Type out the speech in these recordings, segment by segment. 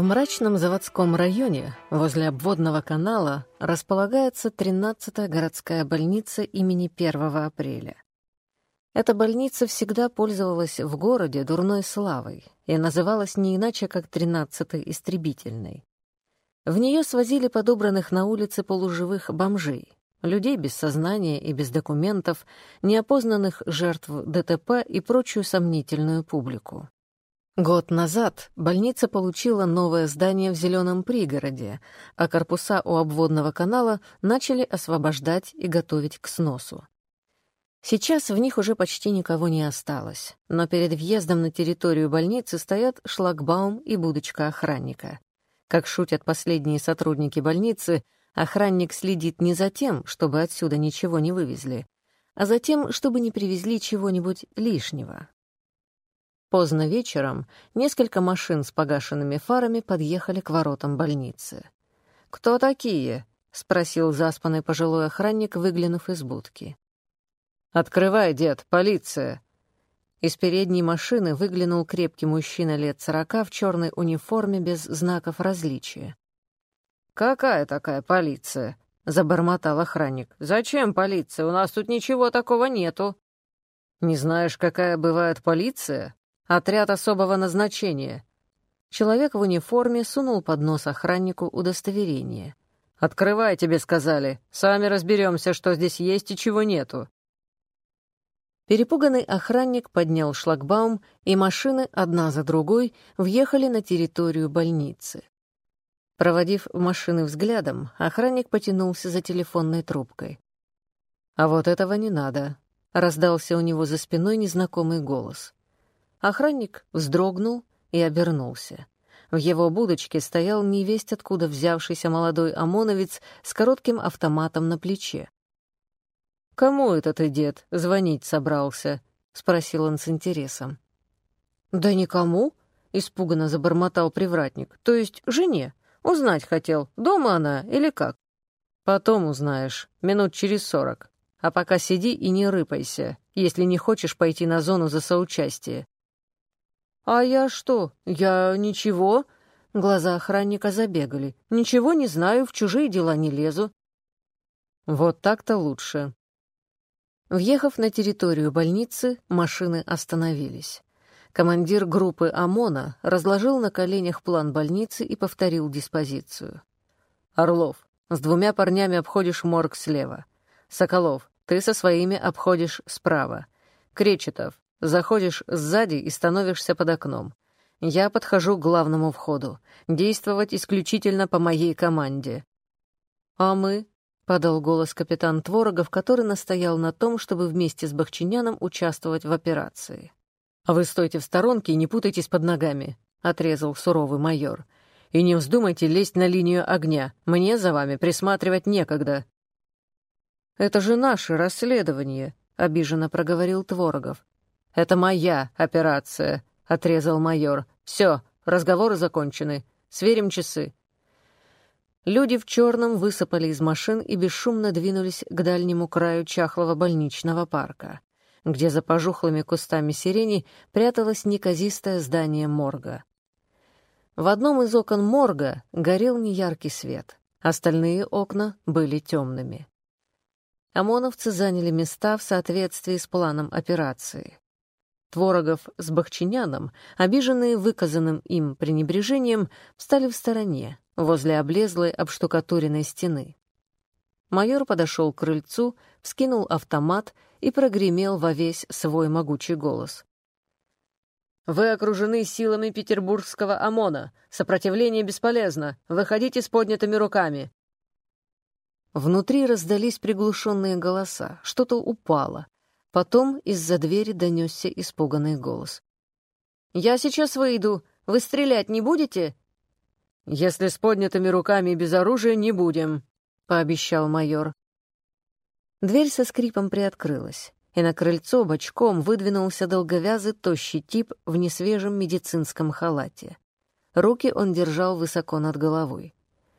В мрачном заводском районе, возле обводного канала, располагается 13-я городская больница имени 1 апреля. Эта больница всегда пользовалась в городе дурной славой и называлась не иначе, как 13-й истребительной. В нее свозили подобранных на улице полуживых бомжей, людей без сознания и без документов, неопознанных жертв ДТП и прочую сомнительную публику. Год назад больница получила новое здание в зеленом пригороде, а корпуса у обводного канала начали освобождать и готовить к сносу. Сейчас в них уже почти никого не осталось, но перед въездом на территорию больницы стоят шлагбаум и будочка охранника. Как шутят последние сотрудники больницы, охранник следит не за тем, чтобы отсюда ничего не вывезли, а за тем, чтобы не привезли чего-нибудь лишнего. Поздно вечером несколько машин с погашенными фарами подъехали к воротам больницы. «Кто такие?» — спросил заспанный пожилой охранник, выглянув из будки. «Открывай, дед, полиция!» Из передней машины выглянул крепкий мужчина лет сорока в черной униформе без знаков различия. «Какая такая полиция?» — забормотал охранник. «Зачем полиция? У нас тут ничего такого нету». «Не знаешь, какая бывает полиция?» Отряд особого назначения. Человек в униформе сунул под нос охраннику удостоверение. «Открывай, тебе сказали. Сами разберемся, что здесь есть и чего нету». Перепуганный охранник поднял шлагбаум, и машины одна за другой въехали на территорию больницы. Проводив машины взглядом, охранник потянулся за телефонной трубкой. «А вот этого не надо», — раздался у него за спиной незнакомый голос. Охранник вздрогнул и обернулся. В его будочке стоял невесть откуда взявшийся молодой ОМОНовец с коротким автоматом на плече. «Кому это ты, дед, звонить собрался?» — спросил он с интересом. «Да никому», — испуганно забормотал привратник. «То есть жене. Узнать хотел, дома она или как?» «Потом узнаешь, минут через сорок. А пока сиди и не рыпайся, если не хочешь пойти на зону за соучастие. «А я что? Я ничего?» Глаза охранника забегали. «Ничего не знаю, в чужие дела не лезу». «Вот так-то лучше». Въехав на территорию больницы, машины остановились. Командир группы ОМОНа разложил на коленях план больницы и повторил диспозицию. «Орлов, с двумя парнями обходишь морг слева. Соколов, ты со своими обходишь справа. Кречетов, Заходишь сзади и становишься под окном. Я подхожу к главному входу. Действовать исключительно по моей команде. «А мы?» — подал голос капитан Творогов, который настоял на том, чтобы вместе с Бахчиняном участвовать в операции. «А вы стойте в сторонке и не путайтесь под ногами», — отрезал суровый майор. «И не вздумайте лезть на линию огня. Мне за вами присматривать некогда». «Это же наше расследование», — обиженно проговорил Творогов. «Это моя операция», — отрезал майор. «Все, разговоры закончены. Сверим часы». Люди в черном высыпали из машин и бесшумно двинулись к дальнему краю чахлого больничного парка, где за пожухлыми кустами сирени пряталось неказистое здание морга. В одном из окон морга горел неяркий свет, остальные окна были темными. ОМОНовцы заняли места в соответствии с планом операции. Творогов с Бахчиняном, обиженные выказанным им пренебрежением, встали в стороне, возле облезлой обштукатуренной стены. Майор подошел к крыльцу, вскинул автомат и прогремел во весь свой могучий голос. «Вы окружены силами петербургского ОМОНа. Сопротивление бесполезно. Выходите с поднятыми руками». Внутри раздались приглушенные голоса. Что-то упало. Потом из-за двери донесся испуганный голос. «Я сейчас выйду. Вы стрелять не будете?» «Если с поднятыми руками и без оружия, не будем», — пообещал майор. Дверь со скрипом приоткрылась, и на крыльцо бочком выдвинулся долговязый тощий тип в несвежем медицинском халате. Руки он держал высоко над головой.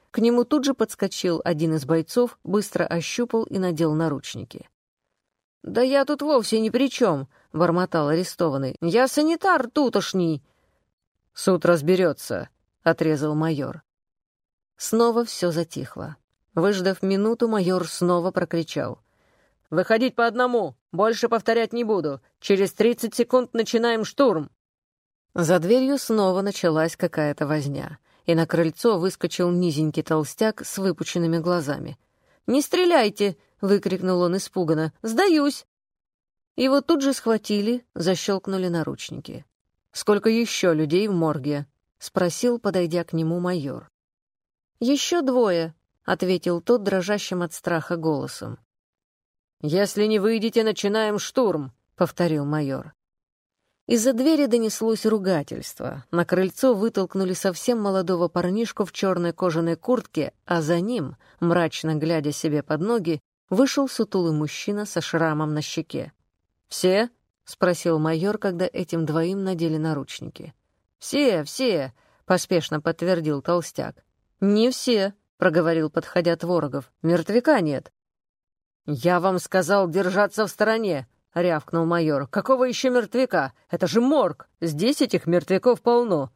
К нему тут же подскочил один из бойцов, быстро ощупал и надел наручники. «Да я тут вовсе ни при чем», — бормотал арестованный. «Я санитар тутошний». «Суд разберется», — отрезал майор. Снова все затихло. Выждав минуту, майор снова прокричал. «Выходить по одному! Больше повторять не буду! Через тридцать секунд начинаем штурм!» За дверью снова началась какая-то возня, и на крыльцо выскочил низенький толстяк с выпученными глазами. «Не стреляйте!» — выкрикнул он испуганно. «Сдаюсь!» Его тут же схватили, защелкнули наручники. «Сколько еще людей в морге?» — спросил, подойдя к нему майор. «Еще двое», — ответил тот дрожащим от страха голосом. «Если не выйдете, начинаем штурм», — повторил майор. Из-за двери донеслось ругательство. На крыльцо вытолкнули совсем молодого парнишку в черной кожаной куртке, а за ним, мрачно глядя себе под ноги, вышел сутулый мужчина со шрамом на щеке. «Все?» — спросил майор, когда этим двоим надели наручники. «Все, все», — поспешно подтвердил толстяк. «Не все», — проговорил, подходя Творогов. «Мертвяка нет». «Я вам сказал держаться в стороне», — рявкнул майор. «Какого еще мертвяка? Это же морг! Здесь этих мертвяков полно».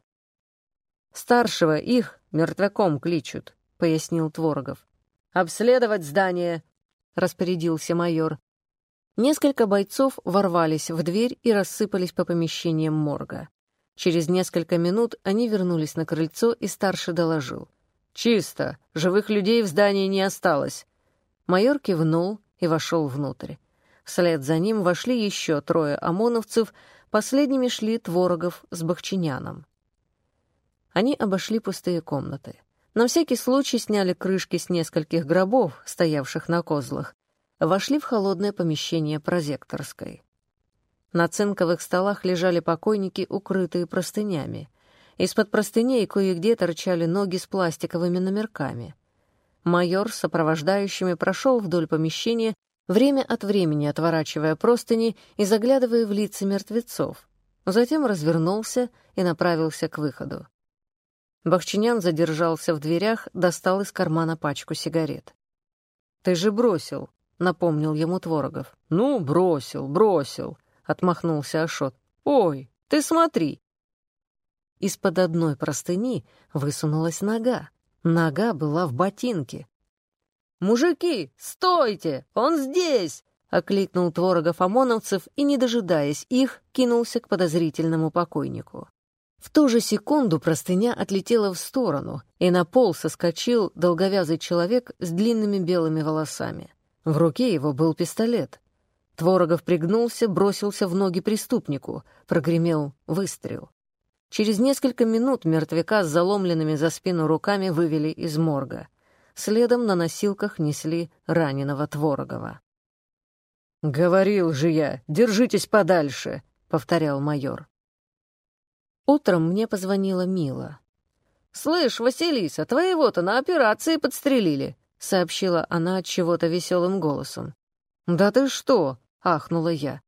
«Старшего их мертвяком кличут», — пояснил Творогов. «Обследовать здание», — распорядился майор. Несколько бойцов ворвались в дверь и рассыпались по помещениям морга. Через несколько минут они вернулись на крыльцо, и старший доложил. «Чисто. Живых людей в здании не осталось». Майор кивнул и вошел внутрь. Вслед за ним вошли еще трое ОМОНовцев, последними шли Творогов с Бахчиняном. Они обошли пустые комнаты. На всякий случай сняли крышки с нескольких гробов, стоявших на козлах, вошли в холодное помещение прозекторской. На цинковых столах лежали покойники, укрытые простынями. Из-под простыней кое-где торчали ноги с пластиковыми номерками. Майор с сопровождающими прошел вдоль помещения, время от времени отворачивая простыни и заглядывая в лица мертвецов. Затем развернулся и направился к выходу. Бахчинян задержался в дверях, достал из кармана пачку сигарет. «Ты же бросил», — напомнил ему Творогов. «Ну, бросил, бросил», — отмахнулся Ашот. «Ой, ты смотри, из-под одной простыни высунулась нога. Нога была в ботинке. «Мужики, стойте! Он здесь!» — окликнул Творогов ОМОНовцев и, не дожидаясь их, кинулся к подозрительному покойнику. В ту же секунду простыня отлетела в сторону, и на пол соскочил долговязый человек с длинными белыми волосами. В руке его был пистолет. Творогов пригнулся, бросился в ноги преступнику, прогремел выстрел. Через несколько минут мертвяка с заломленными за спину руками вывели из морга. Следом на носилках несли раненого Творогова. «Говорил же я, держитесь подальше», — повторял майор. Утром мне позвонила Мила. «Слышь, Василиса, твоего-то на операции подстрелили», — сообщила она от чего-то веселым голосом. «Да ты что?» — ахнула я.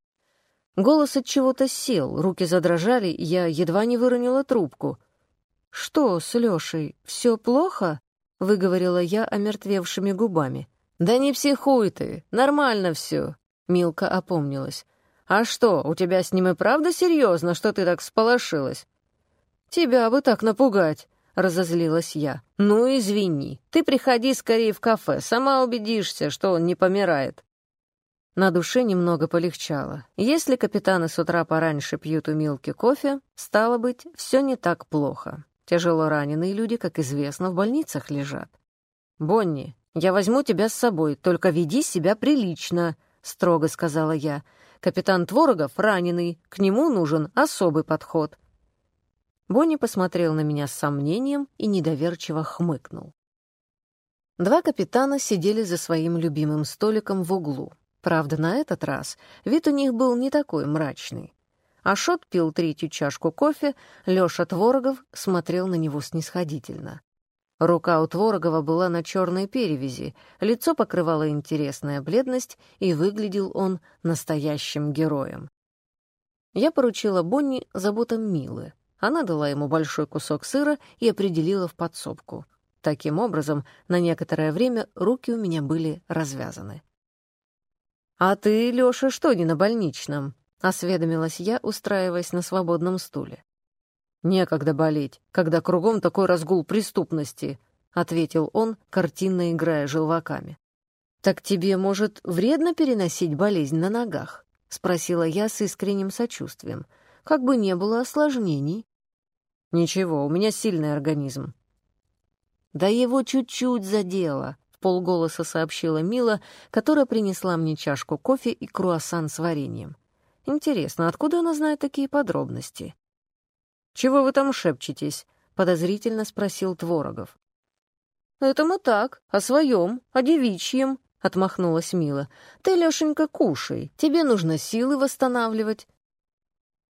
Голос от чего-то сел, руки задрожали, я едва не выронила трубку. «Что с Лёшей, всё плохо?» — выговорила я омертвевшими губами. «Да не психуй ты, нормально всё. Милка опомнилась. «А что, у тебя с ним и правда серьезно, что ты так всполошилась?» «Тебя бы так напугать», — разозлилась я. «Ну, извини, ты приходи скорее в кафе, сама убедишься, что он не помирает». На душе немного полегчало. Если капитаны с утра пораньше пьют у Милки кофе, стало быть, все не так плохо. Тяжело раненые люди, как известно, в больницах лежат. «Бонни, я возьму тебя с собой, только веди себя прилично», — строго сказала я. «Капитан Творогов раненый, к нему нужен особый подход». Бонни посмотрел на меня с сомнением и недоверчиво хмыкнул. Два капитана сидели за своим любимым столиком в углу. Правда, на этот раз вид у них был не такой мрачный. Ашот пил третью чашку кофе, Лёша Творогов смотрел на него снисходительно. Рука у Творогова была на черной перевязи, лицо покрывала интересная бледность, и выглядел он настоящим героем. Я поручила Бонни заботам Милы. Она дала ему большой кусок сыра и определила в подсобку. Таким образом, на некоторое время руки у меня были развязаны. «А ты, Лёша, что не на больничном?» — осведомилась я, устраиваясь на свободном стуле. «Некогда болеть, когда кругом такой разгул преступности», — ответил он, картинно играя желваками. «Так тебе, может, вредно переносить болезнь на ногах?» — спросила я с искренним сочувствием. «Как бы не было осложнений». «Ничего, у меня сильный организм». «Да его чуть-чуть задело», — в полголоса сообщила Мила, которая принесла мне чашку кофе и круассан с вареньем. «Интересно, откуда она знает такие подробности?» «Чего вы там шепчетесь?» — подозрительно спросил Творогов. «Это мы так, о своем, о девичьем», — отмахнулась Мила. «Ты, Лешенька, кушай, тебе нужно силы восстанавливать».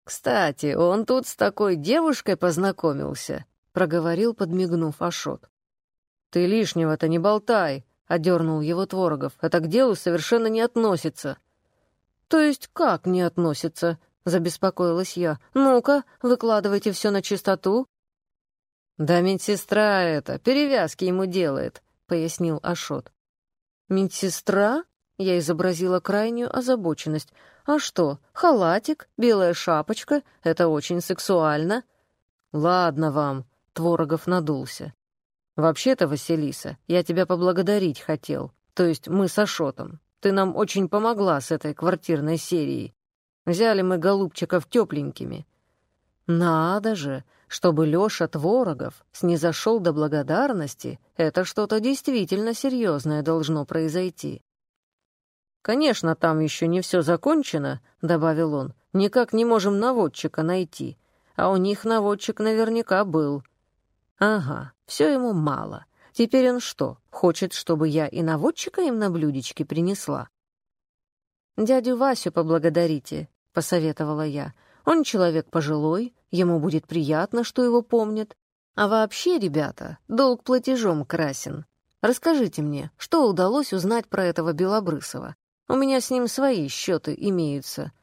«Кстати, он тут с такой девушкой познакомился», — проговорил, подмигнув Ашот. «Ты лишнего-то не болтай», — одернул его Творогов. «Это к делу совершенно не относится». «То есть как не относится?» — забеспокоилась я. «Ну-ка, выкладывайте все на чистоту». «Да медсестра это, перевязки ему делает», — пояснил Ашот. «Медсестра?» — я изобразила крайнюю озабоченность. «А что, халатик, белая шапочка — это очень сексуально». «Ладно вам», — Творогов надулся. «Вообще-то, Василиса, я тебя поблагодарить хотел. То есть мы с Ашотом. Ты нам очень помогла с этой квартирной серией. Взяли мы голубчиков тепленькими. Надо же, чтобы Лёша Творогов снизошел до благодарности, это что-то действительно серьезное должно произойти. «Конечно, там еще не все закончено», — добавил он. «Никак не можем наводчика найти. А у них наводчик наверняка был». «Ага, все ему мало. Теперь он что, хочет, чтобы я и наводчика им на блюдечке принесла?» «Дядю Васю поблагодарите», — посоветовала я. «Он человек пожилой, ему будет приятно, что его помнят. А вообще, ребята, долг платежом красен. Расскажите мне, что удалось узнать про этого Белобрысова? У меня с ним свои счеты имеются».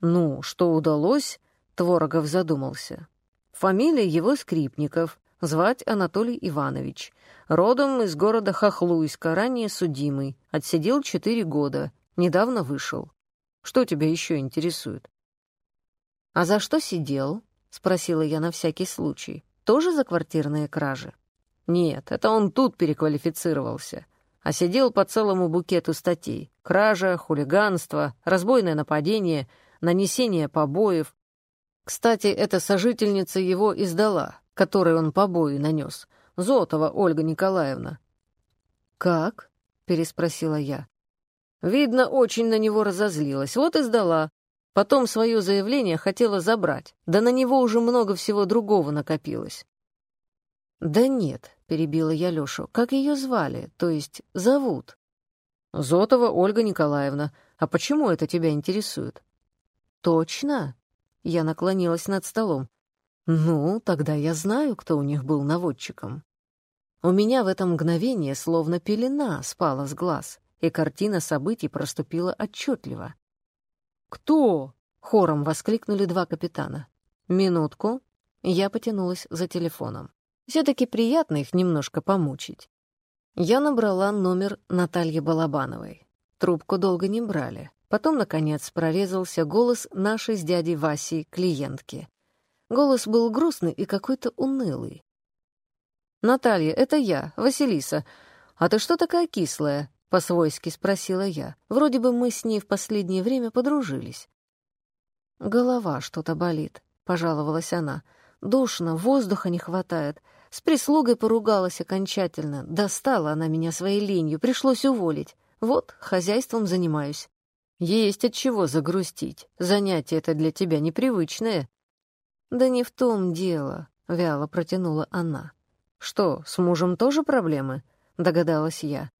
«Ну, что удалось?» — Творогов задумался. «Фамилия его Скрипников, звать Анатолий Иванович. Родом из города Хохлуйска, ранее судимый. Отсидел четыре года, недавно вышел. Что тебя еще интересует?» «А за что сидел?» — спросила я на всякий случай. «Тоже за квартирные кражи?» «Нет, это он тут переквалифицировался. А сидел по целому букету статей. Кража, хулиганство, разбойное нападение, нанесение побоев. Кстати, эта сожительница его издала, которой он побои нанес. Зотова Ольга Николаевна». «Как?» — переспросила я. Видно, очень на него разозлилась, вот и сдала. Потом свое заявление хотела забрать, да на него уже много всего другого накопилось. «Да нет», — перебила я Лешу, — «как ее звали, то есть зовут?» «Зотова Ольга Николаевна. А почему это тебя интересует?» «Точно?» — я наклонилась над столом. «Ну, тогда я знаю, кто у них был наводчиком». У меня в это мгновение словно пелена спала с глаз и картина событий проступила отчетливо. «Кто?» — хором воскликнули два капитана. «Минутку». Я потянулась за телефоном. Все-таки приятно их немножко помучить. Я набрала номер Натальи Балабановой. Трубку долго не брали. Потом, наконец, прорезался голос нашей с дядей Васей клиентки. Голос был грустный и какой-то унылый. «Наталья, это я, Василиса. А ты что такая кислая? — по-свойски спросила я. Вроде бы мы с ней в последнее время подружились. «Голова что-то болит», — пожаловалась она. «Душно, воздуха не хватает. С прислугой поругалась окончательно. Достала она меня своей ленью, пришлось уволить. Вот, хозяйством занимаюсь». «Есть от чего загрустить. Занятие это для тебя непривычное». «Да не в том дело», — вяло протянула она. «Что, с мужем тоже проблемы?» — догадалась я.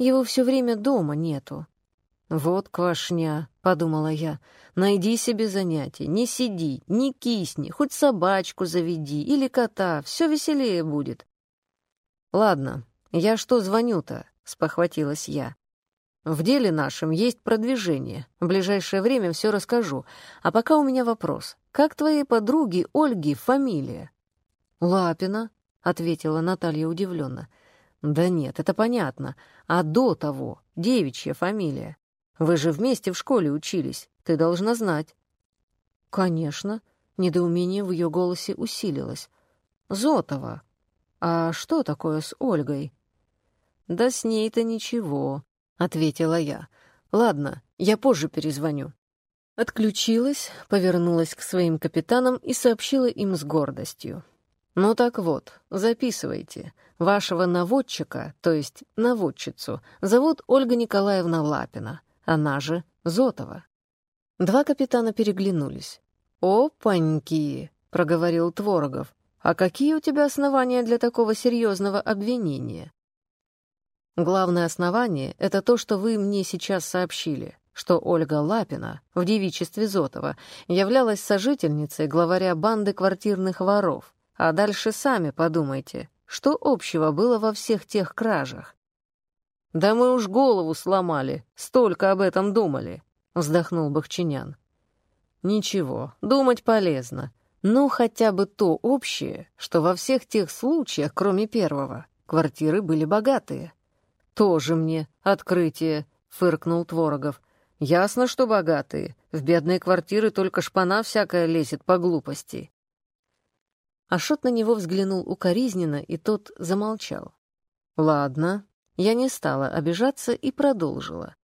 Его все время дома нету. «Вот квашня», — подумала я, — «найди себе занятие, не сиди, не кисни, хоть собачку заведи или кота, все веселее будет». «Ладно, я что звоню-то?» — спохватилась я. «В деле нашем есть продвижение. В ближайшее время все расскажу. А пока у меня вопрос. Как твоей подруги Ольги фамилия?» «Лапина», — ответила Наталья удивленно. «Да нет, это понятно. А до того, девичья фамилия. Вы же вместе в школе учились, ты должна знать». «Конечно. Недоумение в ее голосе усилилось. «Зотова. А что такое с Ольгой?» «Да с ней-то ничего», — ответила я. «Ладно, я позже перезвоню». Отключилась, повернулась к своим капитанам и сообщила им с гордостью. «Ну так вот, записывайте. Вашего наводчика, то есть наводчицу, зовут Ольга Николаевна Лапина, она же Зотова». Два капитана переглянулись. «Опаньки!» — проговорил Творогов. «А какие у тебя основания для такого серьезного обвинения?» «Главное основание — это то, что вы мне сейчас сообщили что Ольга Лапина в девичестве Зотова являлась сожительницей главаря банды квартирных воров. А дальше сами подумайте, что общего было во всех тех кражах. «Да мы уж голову сломали, столько об этом думали», — вздохнул Бахчинян. «Ничего, думать полезно. Ну, хотя бы то общее, что во всех тех случаях, кроме первого, квартиры были богатые». «Тоже мне открытие», — фыркнул Творогов. Ясно, что богатые. В бедные квартиры только шпана всякая лезет по глупости. Ашот на него взглянул укоризненно, и тот замолчал. Ладно, я не стала обижаться и продолжила.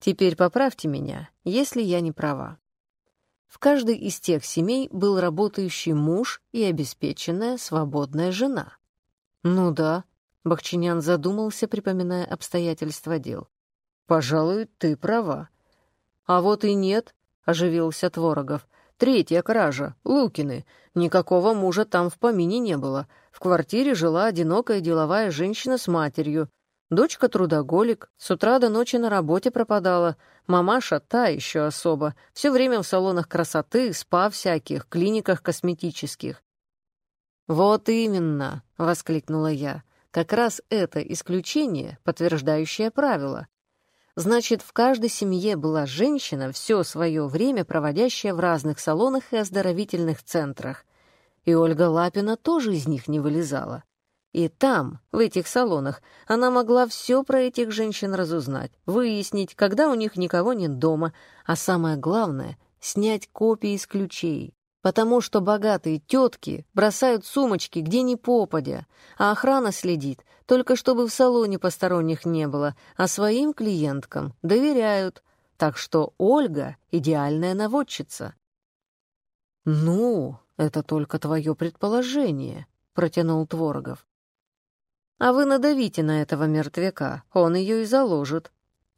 Теперь поправьте меня, если я не права. В каждой из тех семей был работающий муж и обеспеченная свободная жена. Ну да, Бахчинян задумался, припоминая обстоятельства дел. «Пожалуй, ты права». «А вот и нет», — оживился Творогов. «Третья кража. Лукины. Никакого мужа там в помине не было. В квартире жила одинокая деловая женщина с матерью. Дочка трудоголик, с утра до ночи на работе пропадала. Мамаша та еще особо. Все время в салонах красоты, спа всяких, клиниках косметических. «Вот именно», — воскликнула я. «Как раз это исключение, подтверждающее правило. Значит, в каждой семье была женщина, все свое время проводящая в разных салонах и оздоровительных центрах. И Ольга Лапина тоже из них не вылезала. И там, в этих салонах, она могла все про этих женщин разузнать, выяснить, когда у них никого нет дома, а самое главное — снять копии из ключей, потому что богатые тетки бросают сумочки где ни попадя, а охрана следит, только чтобы в салоне посторонних не было, а своим клиенткам доверяют, так что Ольга — идеальная наводчица. «Ну, это только твое предположение», — протянул Творогов. «А вы надавите на этого мертвяка, он ее и заложит».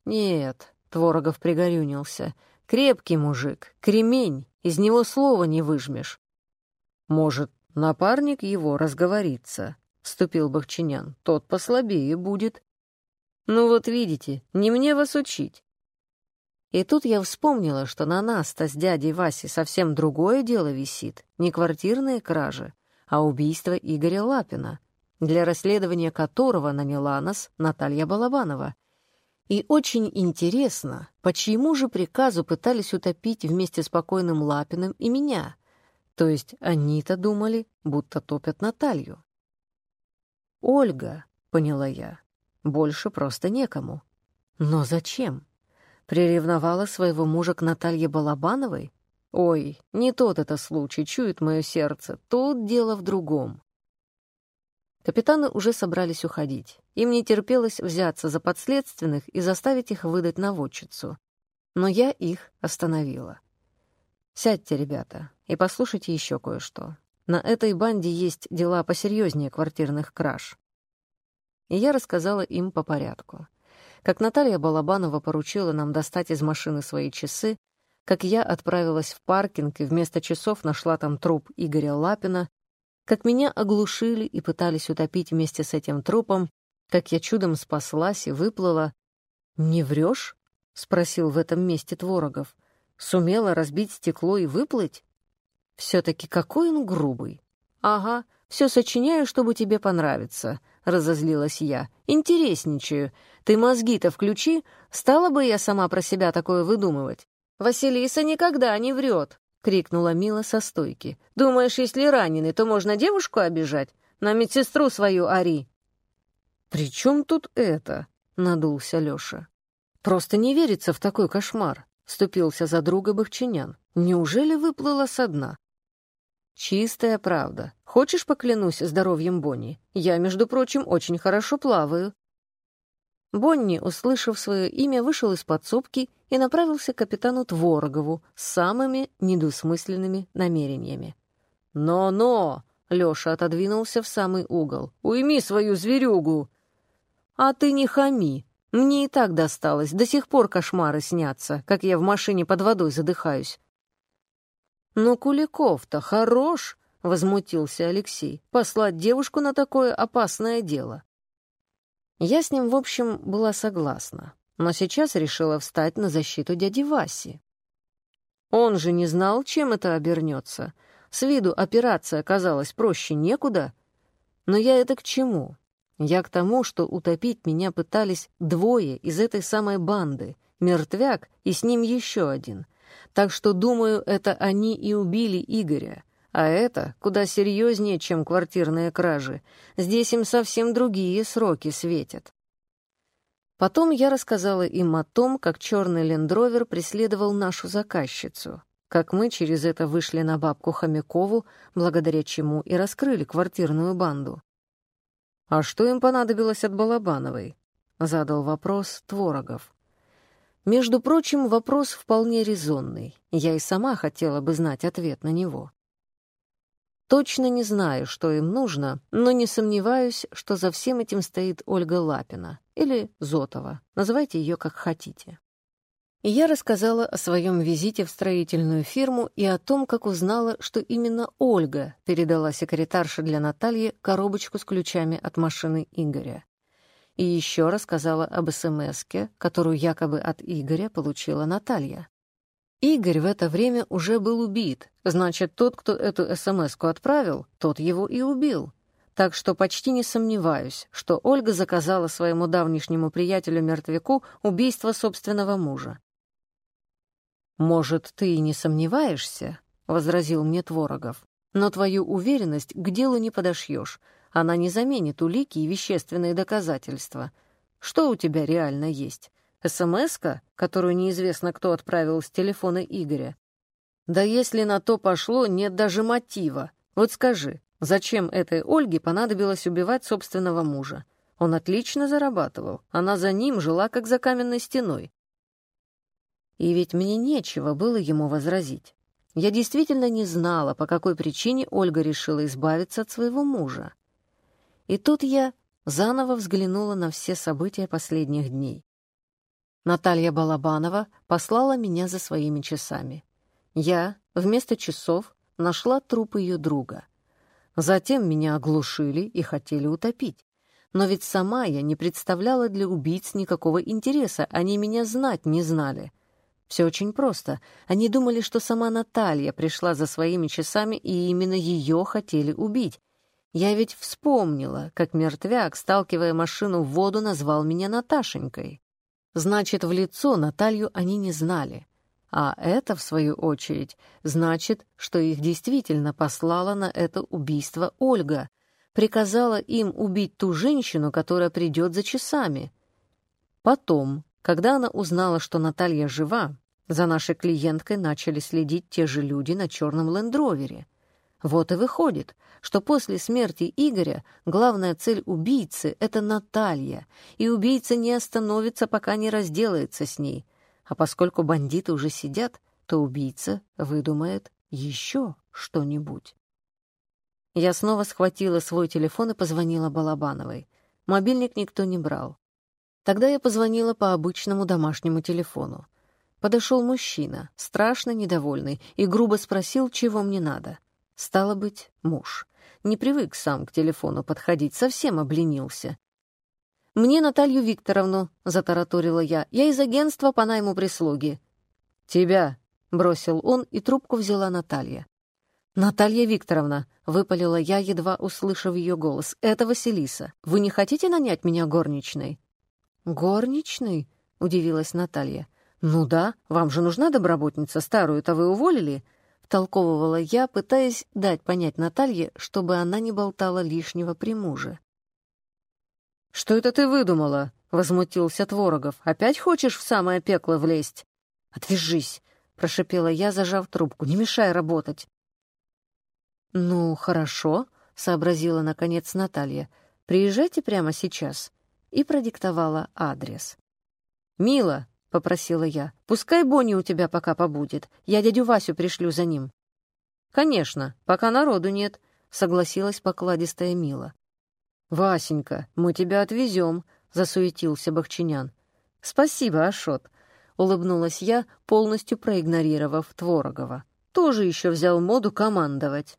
«Нет», — Творогов пригорюнился, — «крепкий мужик, кремень, из него слова не выжмешь. Может, напарник его разговорится, — вступил Бахчинян. Тот послабее будет. Ну вот видите, не мне вас учить. И тут я вспомнила, что на нас-то с дядей Васей совсем другое дело висит, не квартирные кражи, а убийство Игоря Лапина, для расследования которого наняла нас Наталья Балабанова — и очень интересно, по чьему же приказу пытались утопить вместе с покойным Лапиным и меня? То есть они-то думали, будто топят Наталью. «Ольга», — поняла я, — «больше просто некому». Но зачем? Приревновала своего мужа к Наталье Балабановой? Ой, не тот это случай, чует мое сердце. Тут дело в другом. Капитаны уже собрались уходить. Им не терпелось взяться за подследственных и заставить их выдать наводчицу. Но я их остановила. «Сядьте, ребята, и послушайте еще кое-что. На этой банде есть дела посерьезнее квартирных краж». И я рассказала им по порядку. Как Наталья Балабанова поручила нам достать из машины свои часы, как я отправилась в паркинг и вместо часов нашла там труп Игоря Лапина, как меня оглушили и пытались утопить вместе с этим трупом, как я чудом спаслась и выплыла. «Не врешь?» — спросил в этом месте Творогов. «Сумела разбить стекло и выплыть?» «Все-таки какой он грубый!» «Ага, все сочиняю, чтобы тебе понравиться», — разозлилась я. «Интересничаю. Ты мозги-то включи, стала бы я сама про себя такое выдумывать. Василиса никогда не врет крикнула Мила со стойки. «Думаешь, если раненый, то можно девушку обижать? На медсестру свою ори!» «При чем тут это?» — надулся Лёша. «Просто не верится в такой кошмар», — вступился за друга Бахчинян. «Неужели выплыла со дна?» Чистая правда. Хочешь, поклянусь здоровьем Бонни? Я, между прочим, очень хорошо плаваю. Бонни, услышав свое имя, вышел из подсобки и направился к капитану Творогову с самыми недвусмысленными намерениями. «Но-но!» — Лёша отодвинулся в самый угол. «Уйми свою зверюгу!» «А ты не хами. Мне и так досталось. До сих пор кошмары снятся, как я в машине под водой задыхаюсь. «Ну, Куликов-то хорош!» — возмутился Алексей. «Послать девушку на такое опасное дело». Я с ним, в общем, была согласна, но сейчас решила встать на защиту дяди Васи. Он же не знал, чем это обернется. С виду операция оказалась проще некуда. Но я это к чему? Я к тому, что утопить меня пытались двое из этой самой банды, мертвяк и с ним еще один — так что, думаю, это они и убили Игоря. А это куда серьезнее, чем квартирные кражи. Здесь им совсем другие сроки светят. Потом я рассказала им о том, как черный лендровер преследовал нашу заказчицу, как мы через это вышли на бабку Хомякову, благодаря чему и раскрыли квартирную банду. «А что им понадобилось от Балабановой?» — задал вопрос Творогов. Между прочим, вопрос вполне резонный. Я и сама хотела бы знать ответ на него. Точно не знаю, что им нужно, но не сомневаюсь, что за всем этим стоит Ольга Лапина или Зотова. Называйте ее как хотите. И я рассказала о своем визите в строительную фирму и о том, как узнала, что именно Ольга передала секретарше для Натальи коробочку с ключами от машины Игоря и еще рассказала об смс которую якобы от Игоря получила Наталья. Игорь в это время уже был убит, значит, тот, кто эту смс отправил, тот его и убил. Так что почти не сомневаюсь, что Ольга заказала своему давнишнему приятелю-мертвяку убийство собственного мужа. «Может, ты и не сомневаешься?» — возразил мне Творогов. «Но твою уверенность к делу не подошьешь. Она не заменит улики и вещественные доказательства. Что у тебя реально есть? СМС-ка, которую неизвестно кто отправил с телефона Игоря? Да если на то пошло, нет даже мотива. Вот скажи, зачем этой Ольге понадобилось убивать собственного мужа? Он отлично зарабатывал, она за ним жила как за каменной стеной. И ведь мне нечего было ему возразить. Я действительно не знала, по какой причине Ольга решила избавиться от своего мужа. И тут я заново взглянула на все события последних дней. Наталья Балабанова послала меня за своими часами. Я вместо часов нашла труп ее друга. Затем меня оглушили и хотели утопить. Но ведь сама я не представляла для убийц никакого интереса, они меня знать не знали. Все очень просто. Они думали, что сама Наталья пришла за своими часами, и именно ее хотели убить. Я ведь вспомнила, как мертвяк, сталкивая машину в воду, назвал меня Наташенькой. Значит, в лицо Наталью они не знали. А это, в свою очередь, значит, что их действительно послала на это убийство Ольга, приказала им убить ту женщину, которая придет за часами. Потом, когда она узнала, что Наталья жива, за нашей клиенткой начали следить те же люди на черном лендровере — вот и выходит, что после смерти Игоря главная цель убийцы — это Наталья, и убийца не остановится, пока не разделается с ней. А поскольку бандиты уже сидят, то убийца выдумает еще что-нибудь. Я снова схватила свой телефон и позвонила Балабановой. Мобильник никто не брал. Тогда я позвонила по обычному домашнему телефону. Подошел мужчина, страшно недовольный, и грубо спросил, чего мне надо. Стало быть, муж. Не привык сам к телефону подходить, совсем обленился. «Мне Наталью Викторовну», — затараторила я, — «я из агентства по найму прислуги». «Тебя», — бросил он, и трубку взяла Наталья. «Наталья Викторовна», — выпалила я, едва услышав ее голос, — «это Василиса. Вы не хотите нанять меня горничной?» «Горничной?» — удивилась Наталья. «Ну да, вам же нужна доброботница, старую-то вы уволили?» Втолковывала я, пытаясь дать понять Наталье, чтобы она не болтала лишнего при муже. «Что это ты выдумала?» — возмутился Творогов. «Опять хочешь в самое пекло влезть?» «Отвяжись!» — прошипела я, зажав трубку. «Не мешай работать!» «Ну, хорошо», — сообразила, наконец, Наталья. «Приезжайте прямо сейчас». И продиктовала адрес. «Мила», — попросила я, — «пускай Бонни у тебя пока побудет. Я дядю Васю пришлю за ним». «Конечно, пока народу нет», — согласилась покладистая Мила. «Васенька, мы тебя отвезем», — засуетился Бахчинян. «Спасибо, Ашот», — улыбнулась я, полностью проигнорировав Творогова. «Тоже еще взял моду командовать».